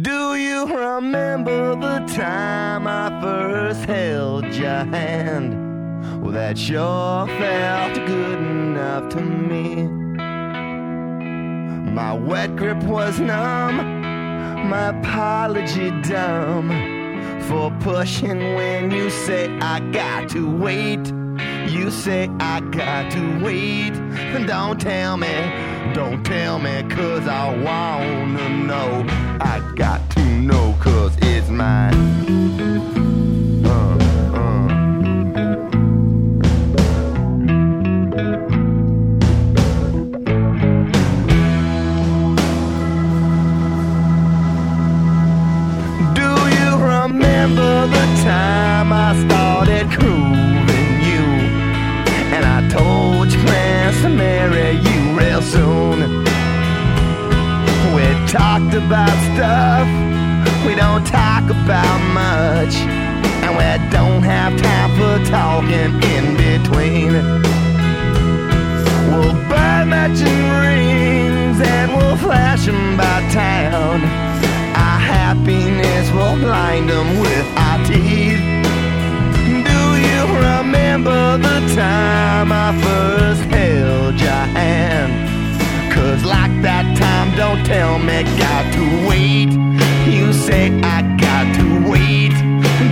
Do you remember the time I first held your hand? Well, that sure felt good enough to me. My wet grip was numb, my apology dumb for pushing when you say I got to wait. You say I got to wait. Don't tell me, don't tell me, cause I wanna know. I about stuff we don't talk about much. And we don't have time for talking in between. We'll buy matching rings and we'll flash 'em by town. Our happiness will blind 'em with our teeth. Do you remember the time I first held your hand? Cause like that time, don't tell me got to wait. You say I got to wait.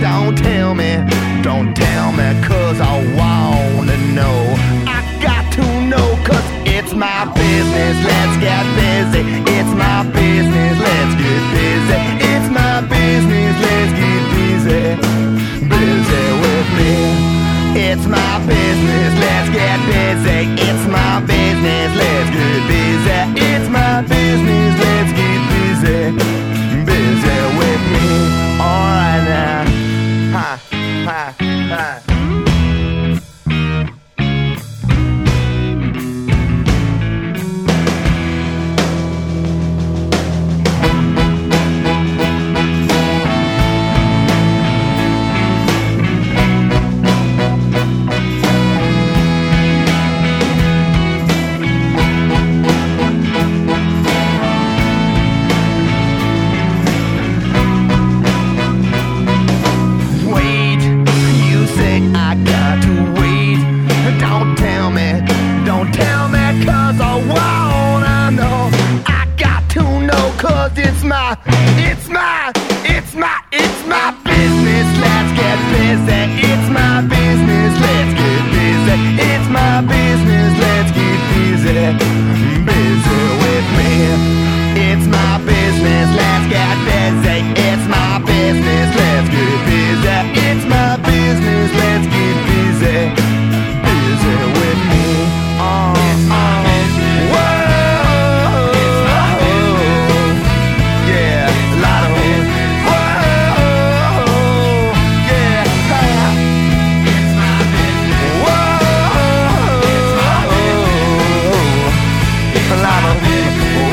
Don't tell me, don't tell me, cause I wanna know. I got to know, cause it's my business. Let's get busy. It's my business. It's my, it's my, it's my, it's my. I'ma be.